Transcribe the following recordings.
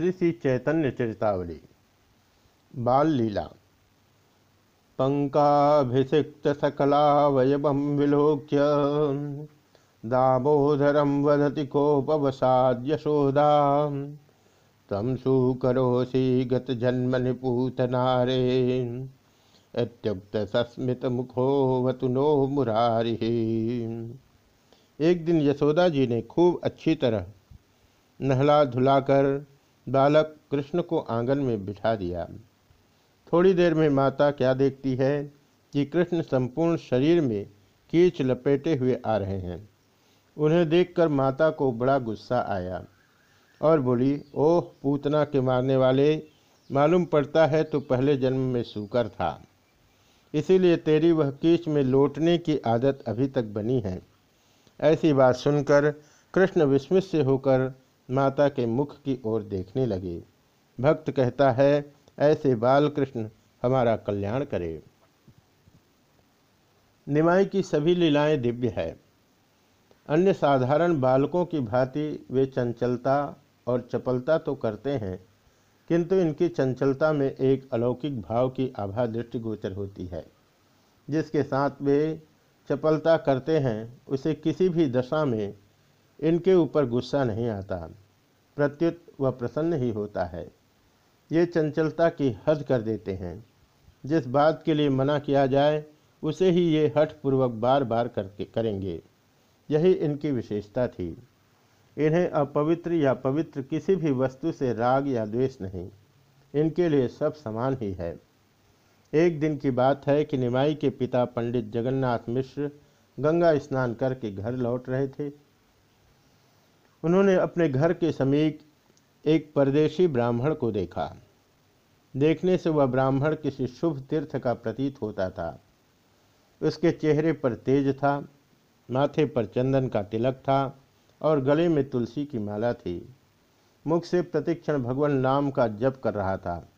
श्री श्री चैतन्य चरितावली। बाल लीला पंकाभिषिक्त सकलावयवम विलोक्य। दामोदरम वदति कोपवसाद यशोदा तम सुकरोसी गत जन्म निपूत नारे इत्युक्त सस्मित मुखो वतुनो मुरारी। एक दिन यशोदा जी ने खूब अच्छी तरह नहला धुलाकर बालक कृष्ण को आँगन में बिठा दिया। थोड़ी देर में माता क्या देखती है कि कृष्ण संपूर्ण शरीर में कीच लपेटे हुए आ रहे हैं। उन्हें देखकर माता को बड़ा गुस्सा आया और बोली, ओह, पूतना के मारने वाले, मालूम पड़ता है तो पहले जन्म में सूकर था। इसीलिए तेरी वह कीच में लौटने की आदत अभी तक बनी है। ऐसी बात सुनकर कृष्ण विस्मित से होकर माता के मुख की ओर देखने लगे। भक्त कहता है, ऐसे बाल कृष्ण हमारा कल्याण करे। निमाई की सभी लीलाएँ दिव्य है। अन्य साधारण बालकों की भांति वे चंचलता और चपलता तो करते हैं, किंतु इनकी चंचलता में एक अलौकिक भाव की आभा दृष्टिगोचर होती है, जिसके साथ वे चपलता करते हैं, उसे किसी भी दशा में इनके ऊपर गुस्सा नहीं आता। प्रत्युत वह प्रसन्न ही होता है। ये चंचलता की हद कर देते हैं। जिस बात के लिए मना किया जाए, उसे ही ये हठपूर्वक बार बार करके करेंगे। यही इनकी विशेषता थी। इन्हें अपवित्र या पवित्र किसी भी वस्तु से राग या द्वेष नहीं। इनके लिए सब समान ही है। एक दिन की बात है कि निमाई के पिता पंडित जगन्नाथ मिश्र गंगा स्नान करके घर लौट रहे थे। उन्होंने अपने घर के समीप एक परदेशी ब्राह्मण को देखा। देखने से वह ब्राह्मण किसी शुभ तीर्थ का प्रतीत होता था। उसके चेहरे पर तेज था, माथे पर चंदन का तिलक था और गले में तुलसी की माला थी। मुख से प्रतिक्षण भगवान नाम का जप कर रहा था।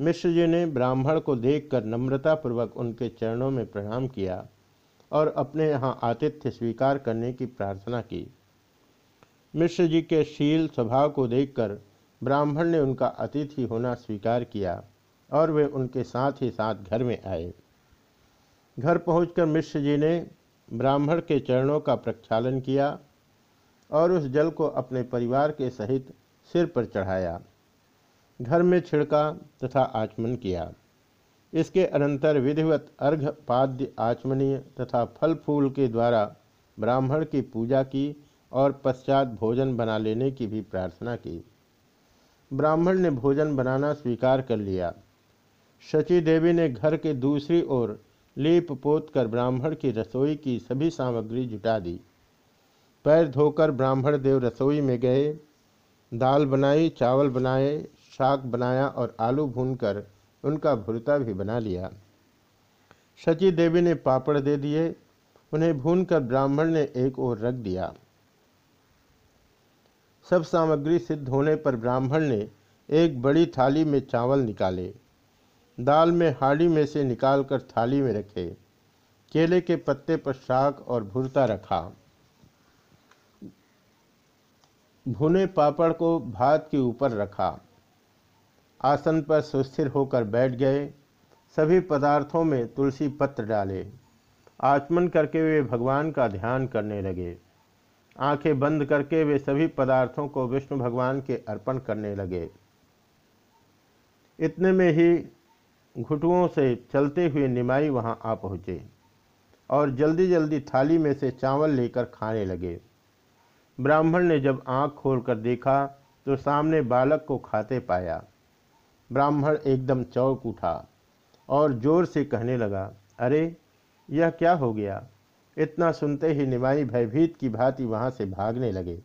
मिश्र जी ने ब्राह्मण को देखकर नम्रतापूर्वक उनके चरणों में प्रणाम किया और अपने यहाँ आतिथ्य स्वीकार करने की प्रार्थना की। मिश्र जी के शील स्वभाव को देखकर ब्राह्मण ने उनका अतिथि होना स्वीकार किया और वे उनके साथ ही साथ घर में आए। घर पहुंचकर मिश्र जी ने ब्राह्मण के चरणों का प्रक्षालन किया और उस जल को अपने परिवार के सहित सिर पर चढ़ाया, घर में छिड़का तथा आचमन किया। इसके अनंतर विधिवत अर्घ पाद्य, आचमनीय तथा फल फूल के द्वारा ब्राह्मण की पूजा की और पश्चात भोजन बना लेने की भी प्रार्थना की। ब्राह्मण ने भोजन बनाना स्वीकार कर लिया। शची देवी ने घर के दूसरी ओर लीप पोत कर ब्राह्मण की रसोई की सभी सामग्री जुटा दी। पैर धोकर ब्राह्मण देव रसोई में गए, दाल बनाई, चावल बनाए, शाक बनाया और आलू भूनकर उनका भुरता भी बना लिया। शची देवी ने पापड़ दे दिए, उन्हें भूनकर ब्राह्मण ने एक ओर रख दिया। सब सामग्री सिद्ध होने पर ब्राह्मण ने एक बड़ी थाली में चावल निकाले। दाल में हाड़ी में से निकालकर थाली में रखे। केले के पत्ते पर शाक और भुरता रखा। भुने पापड़ को भात के ऊपर रखा। आसन पर सुस्थिर होकर बैठ गए। सभी पदार्थों में तुलसी पत्र डाले। आचमन करके वे भगवान का ध्यान करने लगे। आँखें बंद करके वे सभी पदार्थों को विष्णु भगवान के अर्पण करने लगे। इतने में ही घुटुओं से चलते हुए निमाई वहाँ आ पहुँचे और जल्दी जल्दी थाली में से चावल लेकर खाने लगे। ब्राह्मण ने जब आँख खोलकर देखा तो सामने बालक को खाते पाया। ब्राह्मण एकदम चौक उठा और ज़ोर से कहने लगा, अरे, यह क्या हो गया? इतना सुनते ही निमाई भयभीत की भांति वहाँ से भागने लगे।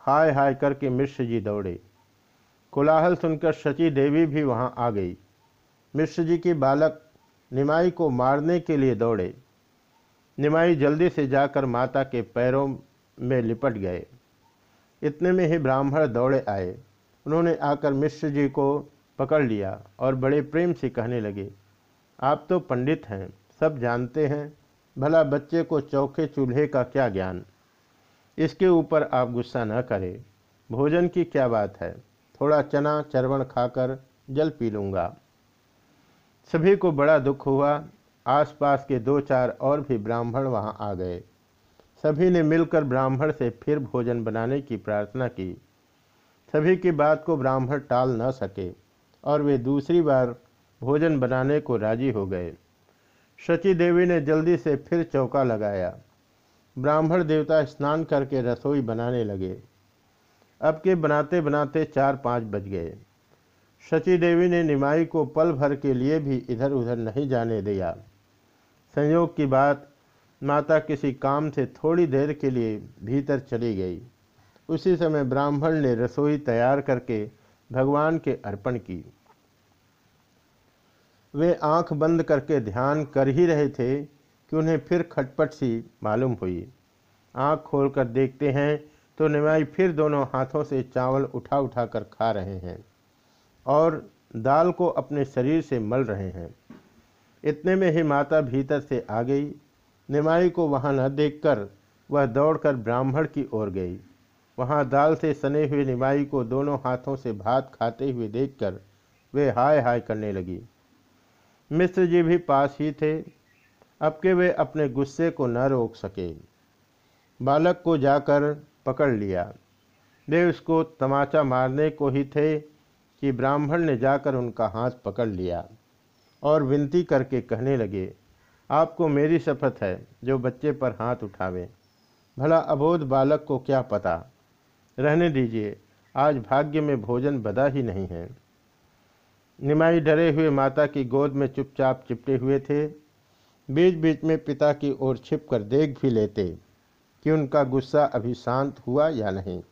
हाय हाय करके मिश्र जी दौड़े। कोलाहल सुनकर शची देवी भी वहाँ आ गई। मिश्र जी के बालक निमाई को मारने के लिए दौड़े। निमाई जल्दी से जाकर माता के पैरों में लिपट गए। इतने में ही ब्राह्मण दौड़े आए। उन्होंने आकर मिश्र जी को पकड़ लिया और बड़े प्रेम से कहने लगे, आप तो पंडित हैं, सब जानते हैं भला बच्चे को चौके चूल्हे का क्या ज्ञान? इसके ऊपर आप गुस्सा न करें। भोजन की क्या बात है? थोड़ा चना, चरवण खाकर जल पी लूँगा। सभी को बड़ा दुख हुआ। आसपास के दो चार और भी ब्राह्मण वहाँ आ गए। सभी ने मिलकर ब्राह्मण से फिर भोजन बनाने की प्रार्थना की। सभी की बात को ब्राह्मण टाल न सके और वे दूसरी बार भोजन बनाने को राज़ी हो गए। शची देवी ने जल्दी से फिर चौका लगाया। ब्राह्मण देवता स्नान करके रसोई बनाने लगे। अब के बनाते बनाते चार पाँच बज गए। शची देवी ने निमाई को पल भर के लिए भी इधर उधर नहीं जाने दिया। संयोग की बात, माता किसी काम से थोड़ी देर के लिए भीतर चली गई। उसी समय ब्राह्मण ने रसोई तैयार करके भगवान के अर्पण की। वे आँख बंद करके ध्यान कर ही रहे थे कि उन्हें फिर खटपट सी मालूम हुई। आँख खोलकर देखते हैं तो निमाई फिर दोनों हाथों से चावल उठा उठा कर खा रहे हैं और दाल को अपने शरीर से मल रहे हैं। इतने में ही माता भीतर से आ गई। निमाई को वहाँ न देखकर वह दौड़कर ब्राह्मण की ओर गई। वहाँ दाल से सने हुए निमाई को दोनों हाथों से भात खाते हुए देखकर वे हाय हाय करने लगी। मिश्र जी भी पास ही थे, अब के वे अपने गुस्से को न रोक सके। बालक को जाकर पकड़ लिया। वे उसको तमाचा मारने को ही थे कि ब्राह्मण ने जाकर उनका हाथ पकड़ लिया और विनती करके कहने लगे, आपको मेरी शपथ है जो बच्चे पर हाथ उठावे। भला अबोध बालक को क्या पता? रहने दीजिए, आज भाग्य में भोजन बदा ही नहीं है। निमाई डरे हुए माता की गोद में चुपचाप चिपटे हुए थे। बीच बीच में पिता की ओर छिप कर देख भी लेते कि उनका गुस्सा अभी शांत हुआ या नहीं।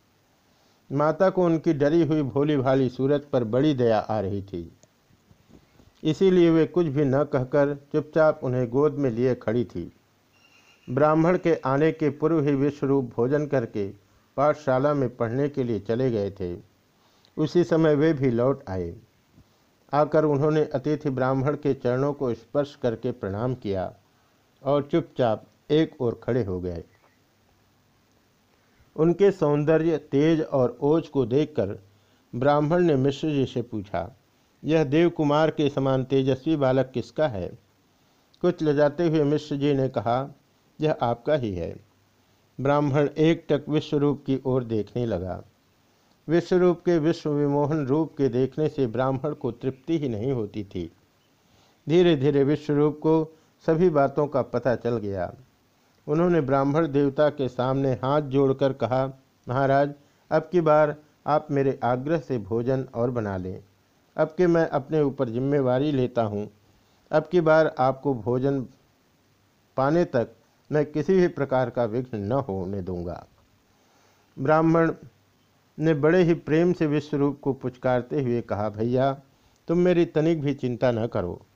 माता को उनकी डरी हुई भोली भाली सूरत पर बड़ी दया आ रही थी। इसीलिए वे कुछ भी न कहकर चुपचाप उन्हें गोद में लिए खड़ी थी। ब्राह्मण के आने के पूर्व ही विश्वरूप भोजन करके पाठशाला में पढ़ने के लिए चले गए थे। उसी समय वे भी लौट आए। आकर उन्होंने अतिथि ब्राह्मण के चरणों को स्पर्श करके प्रणाम किया और चुपचाप एक ओर खड़े हो गए। उनके सौंदर्य, तेज और ओज को देखकर ब्राह्मण ने मिश्र जी से पूछा, यह देव कुमार के समान तेजस्वी बालक किसका है? कुछ लजाते हुए मिश्र जी ने कहा, यह आपका ही है। ब्राह्मण एक टक विश्वरूप की ओर देखने लगा। विश्वरूप के विश्व विमोहन रूप के देखने से ब्राह्मण को तृप्ति ही नहीं होती थी। धीरे धीरे विश्वरूप को सभी बातों का पता चल गया। उन्होंने ब्राह्मण देवता के सामने हाथ जोड़कर कहा, महाराज, अब की बार आप मेरे आग्रह से भोजन और बना लें। अब कि मैं अपने ऊपर जिम्मेवारी लेता हूँ। अब की बार आपको भोजन पाने तक मैं किसी भी प्रकार का विघ्न न होने दूँगा। ब्राह्मण ने बड़े ही प्रेम से विश्वरूप को पुचकारते हुए कहा, भैया, तुम मेरी तनिक भी चिंता न करो।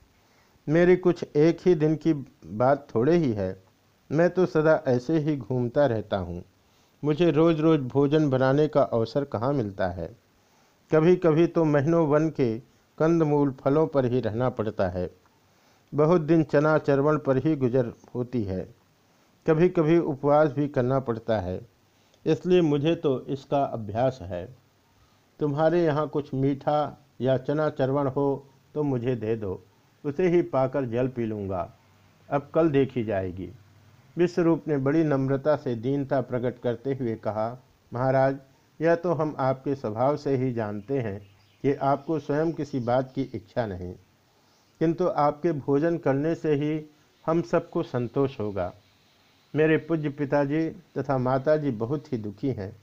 मेरी कुछ एक ही दिन की बात थोड़े ही है। मैं तो सदा ऐसे ही घूमता रहता हूँ। मुझे रोज़ रोज़ भोजन बनाने का अवसर कहाँ मिलता है? कभी कभी तो महीनों वन के कंदमूल फलों पर ही रहना पड़ता है। बहुत दिन चना चरवण पर ही गुजर होती है। कभी कभी उपवास भी करना पड़ता है। इसलिए मुझे तो इसका अभ्यास है। तुम्हारे यहाँ कुछ मीठा या चना चरवण हो तो मुझे दे दो, उसे ही पाकर जल पी लूँगा। अब कल देखी जाएगी। विश्वरूप ने बड़ी नम्रता से दीनता प्रकट करते हुए कहा, महाराज, यह तो हम आपके स्वभाव से ही जानते हैं कि आपको स्वयं किसी बात की इच्छा नहीं। किंतु आपके भोजन करने से ही हम सबको संतोष होगा। मेरे पूज्य पिताजी तथा माताजी बहुत ही दुखी हैं।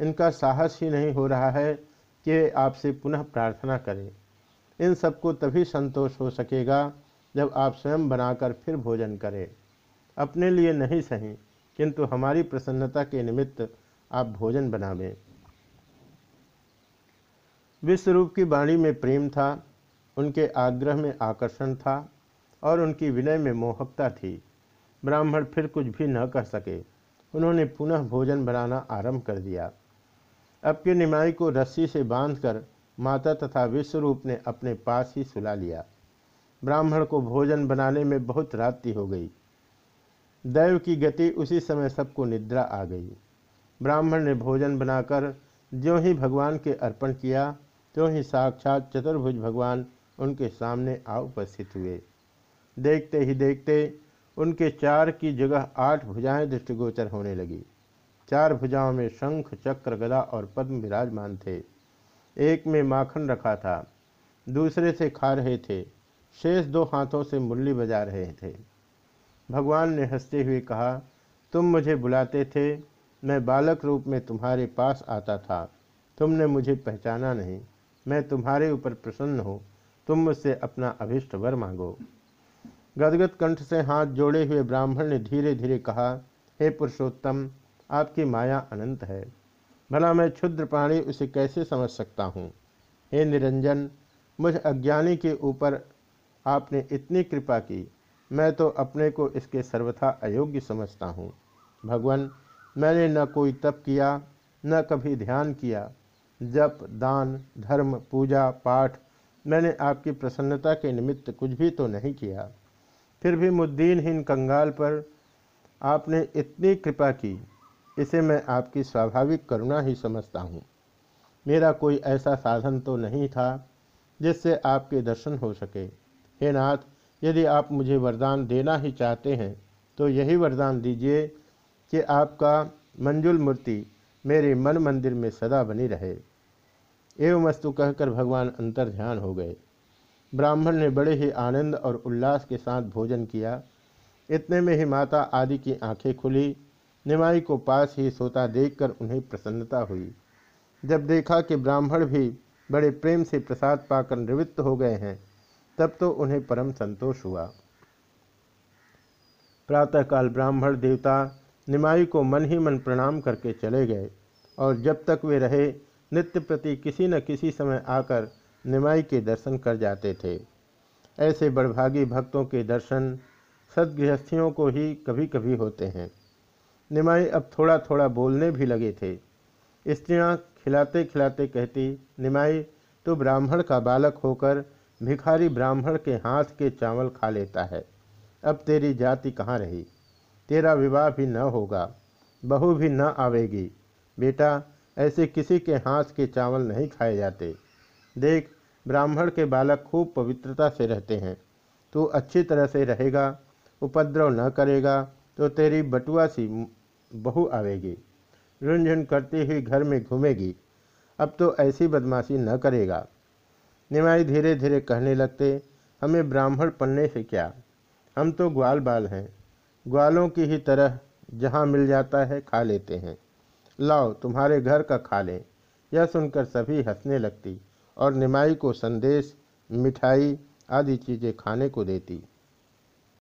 इनका साहस ही नहीं हो रहा है कि आपसे पुनः प्रार्थना करें। इन सबको तभी संतोष हो सकेगा जब आप स्वयं बनाकर फिर भोजन करें। अपने लिए नहीं सही, किंतु हमारी प्रसन्नता के निमित्त आप भोजन बनावें। विश्वरूप की वाणी में प्रेम था, उनके आग्रह में आकर्षण था और उनकी विनय में मोहकता थी। ब्राह्मण फिर कुछ भी न कर सके। उन्होंने पुनः भोजन बनाना आरंभ कर दिया। अब के निमाई को रस्सी से बांधकर माता तथा विश्वरूप ने अपने पास ही सुला लिया। ब्राह्मण को भोजन बनाने में बहुत रात्रि हो गई। दैव की गति उसी समय सबको निद्रा आ गई। ब्राह्मण ने भोजन बनाकर ज्यों ही भगवान के अर्पण किया, त्यों ही साक्षात चतुर्भुज भगवान उनके सामने आ उपस्थित हुए। देखते ही देखते उनके चार की जगह आठ भुजाएँ दृष्टिगोचर होने लगी। चार भुजाओं में शंख, चक्र, गदा और पद्म विराजमान थे। एक में माखन रखा था, दूसरे से खा रहे थे, शेष दो हाथों से मुरली बजा रहे थे। भगवान ने हँसते हुए कहा, तुम मुझे बुलाते थे, मैं बालक रूप में तुम्हारे पास आता था। तुमने मुझे पहचाना नहीं, मैं तुम्हारे ऊपर प्रसन्न हो, तुम मुझसे अपना अभिष्ट वर मांगो। गदगद कंठ से हाथ जोड़े हुए ब्राह्मण ने धीरे धीरे कहा, हे पुरुषोत्तम, आपकी माया अनंत है। भला मैं क्षुद्र प्राणी उसे कैसे समझ सकता हूँ? हे निरंजन, मुझ अज्ञानी के ऊपर आपने इतनी कृपा की। मैं तो अपने को इसके सर्वथा अयोग्य समझता हूँ। भगवान, मैंने न कोई तप किया, न कभी ध्यान किया। जप, दान, धर्म, पूजा, पाठ, मैंने आपकी प्रसन्नता के निमित्त कुछ भी तो नहीं किया। फिर भी मुद्दीनहीन कंगाल पर आपने इतनी कृपा की, इसे मैं आपकी स्वाभाविक करुणा ही समझता हूँ। मेरा कोई ऐसा साधन तो नहीं था जिससे आपके दर्शन हो सके। हे नाथ, यदि आप मुझे वरदान देना ही चाहते हैं तो यही वरदान दीजिए कि आपका मंजुल मूर्ति मेरे मन मंदिर में सदा बनी रहे। एवं वस्तु कहकर भगवान अंतर ध्यान हो गए। ब्राह्मण ने बड़े ही आनंद और उल्लास के साथ भोजन किया। इतने में ही माता आदि की आँखें खुली। निमाई को पास ही सोता देखकर उन्हें प्रसन्नता हुई। जब देखा कि ब्राह्मण भी बड़े प्रेम से प्रसाद पाकर निवृत्त हो गए हैं, तब तो उन्हें परम संतोष हुआ। प्रातःकाल ब्राह्मण देवता निमाई को मन ही मन प्रणाम करके चले गए और जब तक वे रहे, नित्य प्रति किसी न किसी समय आकर निमाई के दर्शन कर जाते थे। ऐसे बड़भागी भक्तों के दर्शन सदगृहस्थियों को ही कभी कभी होते हैं। निमाई अब थोड़ा थोड़ा बोलने भी लगे थे। स्त्रियाँ खिलाते खिलाते कहती, निमाई तो ब्राह्मण का बालक होकर भिखारी ब्राह्मण के हाथ के चावल खा लेता है। अब तेरी जाति कहाँ रही? तेरा विवाह भी न होगा, बहू भी न आवेगी। बेटा, ऐसे किसी के हाथ के चावल नहीं खाए जाते। देख, ब्राह्मण के बालक खूब पवित्रता से रहते हैं। तू अच्छी तरह से रहेगा, उपद्रव न करेगा तो तेरी बटुआ सी बहू आवेगी झुनझुन करती हुई घर में घूमेगी। अब तो ऐसी बदमाशी न करेगा। निमाई धीरे धीरे कहने लगते, हमें ब्राह्मण पढ़ने से क्या? हम तो ग्वाल बाल हैं। ग्वालों की ही तरह जहाँ मिल जाता है खा लेते हैं। लाओ, तुम्हारे घर का खा लें। यह सुनकर सभी हंसने लगती। और निमाई को संदेश मिठाई आदि चीज़ें खाने को देती।